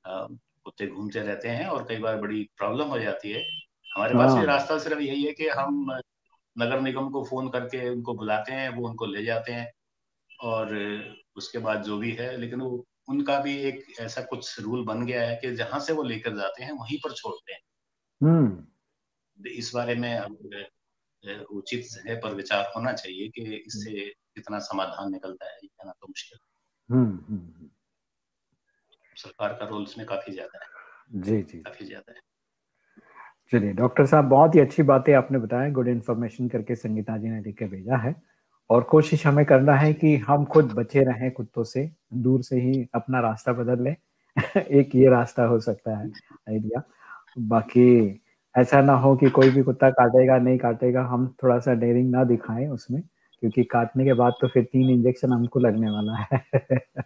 कुत्ते घूमते रहते हैं और कई बार बड़ी प्रॉब्लम हो जाती है। हमारे पास भी हाँ। रास्ता सिर्फ़ यही है कि हम नगर निगम को फ़ोन करके उनको बुलाते हैं वो उनको ले जाते हैं और उसके बाद जो भी है लेकिन वो उनका भी एक ऐसा कुछ रूल बन गया है कि जहाँ से वो लेकर जाते हैं वहीं पर छोड़ते हैं। हम्म। इस बारे में उचित है पर विचार होना चाहिए कि इससे कितना समाधान निकलता है कहना तो मुश्किल हम्म हम्म, सरकार का रोल इसमें काफ़ी ज़्यादा है। जी जी। काफ़ी ज़्यादा है। चलिए डॉक्टर साहब बहुत ही अच्छी बातें आपने बताया गुड इन्फॉर्मेशन करके संगीता जी ने लिख के भेजा है। और कोशिश हमें करना है कि हम खुद बचे रहें कुत्तों से दूर से ही अपना रास्ता बदल लें। एक ये रास्ता हो सकता है आइडिया। बाकी ऐसा ना हो कि कोई भी कुत्ता काटेगा नहीं काटेगा हम थोड़ा सा डेयरिंग ना दिखाएँ उसमें क्योंकि काटने के बाद तो फिर तीन इंजेक्शन हमको लगने वाला है।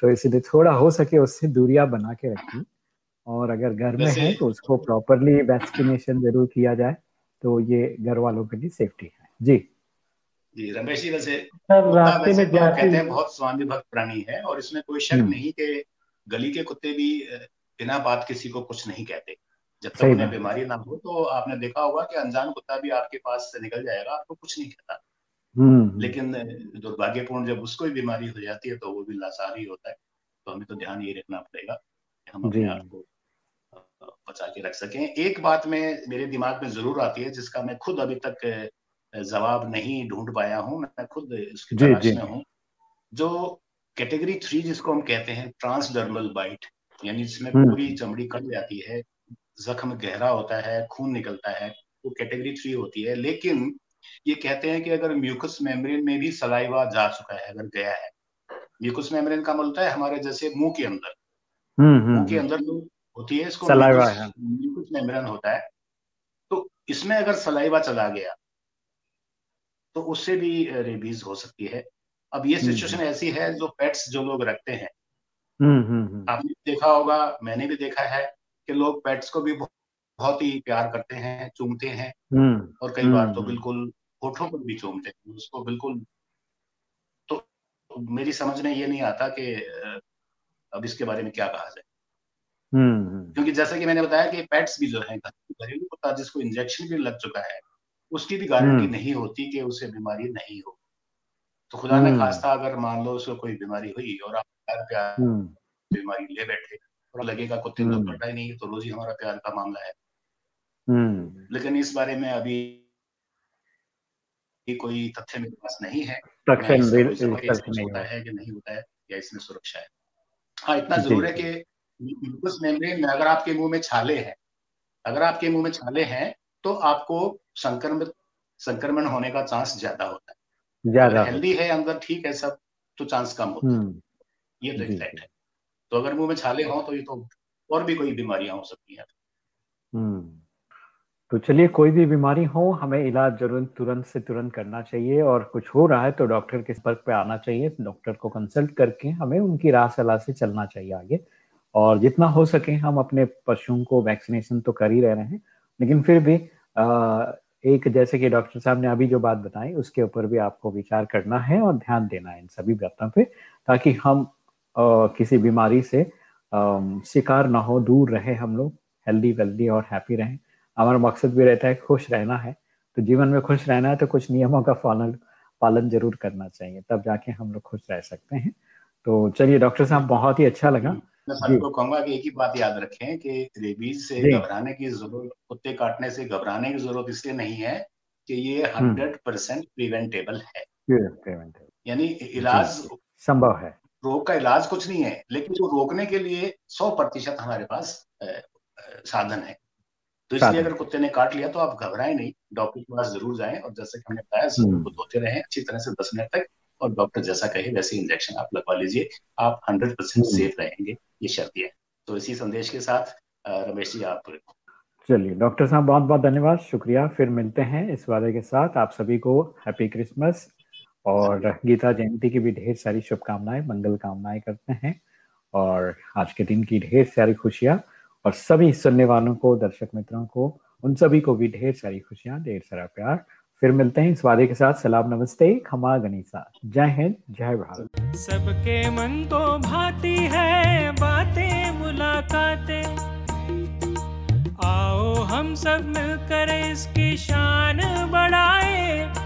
तो इसलिए थोड़ा हो सके उससे दूरिया बना के रखिए और अगर घर में है तो उसको प्रॉपरली वैक्सीनेशन ज़रूर किया जाए तो ये घर वालों के लिए सेफ्टी है। जी। जी रमेश जी वैसे रास्ते में तो कहते हैं बहुत स्वामी भक्त प्राणी है और इसमें कोई शक हम्म। नहीं कि गली के कुत्ते भी बिना बात किसी को कुछ नहीं कहते। जब तक उन्हें बीमारी ना हो तो आपने देखा होगा कि अनजान कुत्ता भी आपके पास से निकल जाएगा आपको कुछ नहीं कहता। हम्म। लेकिन दुर्भाग्यपूर्ण जब उसको भी बीमारी हो जाती है तो वो भी लाचार ही होता है। तो हमें तो ध्यान ये रखना पड़ेगा हम अपने आप को बचा के रख सकें। एक बात में मेरे दिमाग में ज़रूर आती है जिसका मैं खुद अभी तक जवाब नहीं ढूंढ पाया हूँ मैं खुद इसकी तलाश में हूँ। जो कैटेगरी थ्री जिसको हम कहते हैं ट्रांसडर्मल बाइट यानी जिसमें हम्म। पूरी चमड़ी कट जाती है जख्म गहरा होता है खून निकलता है वो कैटेगरी थ्री होती है। लेकिन ये कहते हैं कि अगर म्यूकस मेम्ब्रेन में भी सलाइवा जा चुका है अगर गया है म्यूकस मेम्ब्रेन का मतलब है हमारे जैसे मुँह के अंदर। हम्म, हम्म, मुँह के अंदर जो होती है इसको म्यूकस मेम्ब्रेन होता है। तो इसमें अगर सलाइवा चला गया तो उससे भी रेबीज हो सकती है। अब ये सिचुएशन हम्म, ऐसी है जो पेट्स जो लोग रखते हैं। आपने देखा होगा मैंने भी देखा है। कि लोग पेट्स को भी बहुत ही प्यार करते हैं चूमते हैं। हम्म, और कई बार तो हम्म। बिल्कुल होठों पर भी चूमते हैं। उसको बिल्कुल तो मेरी समझ में ये नहीं आता कि अब इसके बारे में क्या कहा जाए। हम्म, क्योंकि जैसा कि मैंने बताया कि पेट्स भी जो है घरेलू कुत्ता जिसको इंजेक्शन भी लग चुका है उसकी भी गारंटी नहीं होती कि उसे बीमारी नहीं हो। तो खुदा ने खास्ता अगर मान लो उसको कोई बीमारी हुई और आप प्यार प्यार बीमारी ले बैठे और लगेगा कुत्ते तो पता ही नहीं तो रोज ही हमारा प्यार का मामला है। हम्म। लेकिन इस बारे में अभी कोई तथ्य मेरे पास नहीं है। होता है। कि नहीं होता है या इसमें सुरक्षा है। हाँ इतना ज़रूर है कि म्यूकस मेम्ब्रेन में अगर आपके मुँह में छाले हैं अगर आपके मुँह में छाले हैं तो आपको संक्रमित संक्रमण होने का चांस ज़्यादा होता है। ज़्यादा हेल्दी है। अंदर ठीक है सब तो चांस कम होता है। हम्म। ये तो फैक्ट है। तो अगर मुँह में छाले हों तो ये तो और भी कोई बीमारियाँ हो सकती हैं। हम्म। तो चलिए कोई भी बीमारी हो हमें इलाज ज़रूर तुरंत से तुरंत करना चाहिए और कुछ हो रहा है तो डॉक्टर के संपर्क पे आना चाहिए। डॉक्टर को कंसल्ट करके हमें उनकी राह सलाह से चलना चाहिए आगे। और जितना हो सके हम अपने पशुओं को वैक्सीनेशन तो कर ही रह रहे हैं लेकिन फिर भी आ, एक जैसे कि डॉक्टर साहब ने अभी जो बात बताई उसके ऊपर भी आपको विचार करना है और ध्यान देना है इन सभी बातों पे ताकि हम किसी बीमारी से शिकार ना हो दूर रहे हम लोग हेल्दी वेल्दी और हैप्पी रहें। हमारा मकसद भी रहता है खुश रहना है। तो जीवन में खुश रहना है तो कुछ नियमों का पालन पालन ज़रूर करना चाहिए तब जाके हम लोग खुश रह सकते हैं। तो चलिए डॉक्टर साहब बहुत ही अच्छा लगा। मैं सबको कहूँगा कि एक ही बात याद रखें कि रेबीज से घबराने की ज़रूरत कुत्ते काटने से घबराने की ज़रूरत इसलिए नहीं है कि ये हंड्रेड परसेंट प्रिवेंटेबल है। यानी इलाज संभव है। रोग का इलाज कुछ नहीं है लेकिन जो रोकने के लिए सौ प्रतिशत हमारे पास साधन है। तो इसलिए अगर कुत्ते ने काट लिया तो आप घबराए नहीं डॉक्टर के पास ज़रूर जाएँ और जैसे कि हमने बताया हम्म। को धोते रहें अच्छी तरह से दस मिनट तक और डॉक्टर जैसा कहे वैसे इंजेक्शन आप लगवा लीजिए आप हंड्रेड परसेंट सेफ़ रहेंगे ये शर्त है तो इसी संदेश के साथ रमेश जी आप चलिए डॉक्टर साहब बहुत बहुत धन्यवाद शुक्रिया फिर मिलते हैं इस वादे के साथ। आप सभी को हैप्पी क्रिसमस और गीता जयंती की भी ढेर सारी शुभकामनाएँ, मंगल कामनाएँ करते हैं। और आज के दिन की ढेर सारी खुशियाँ और सभी सुनने वालों को, दर्शक मित्रों को, उन सभी को भी ढेर सारी खुशियाँ, ढेर सारा प्यार। फिर मिलते हैं इस वादे के साथ। सलाम, नमस्ते, खमा गनीसा। जय हिंद, जय भारत। सबके मन तो भाती है, बातें, मुलाकातें। आओ हम सब मिलकर इसकी शान बढ़ाए।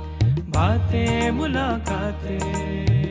बातें मुलाकातें।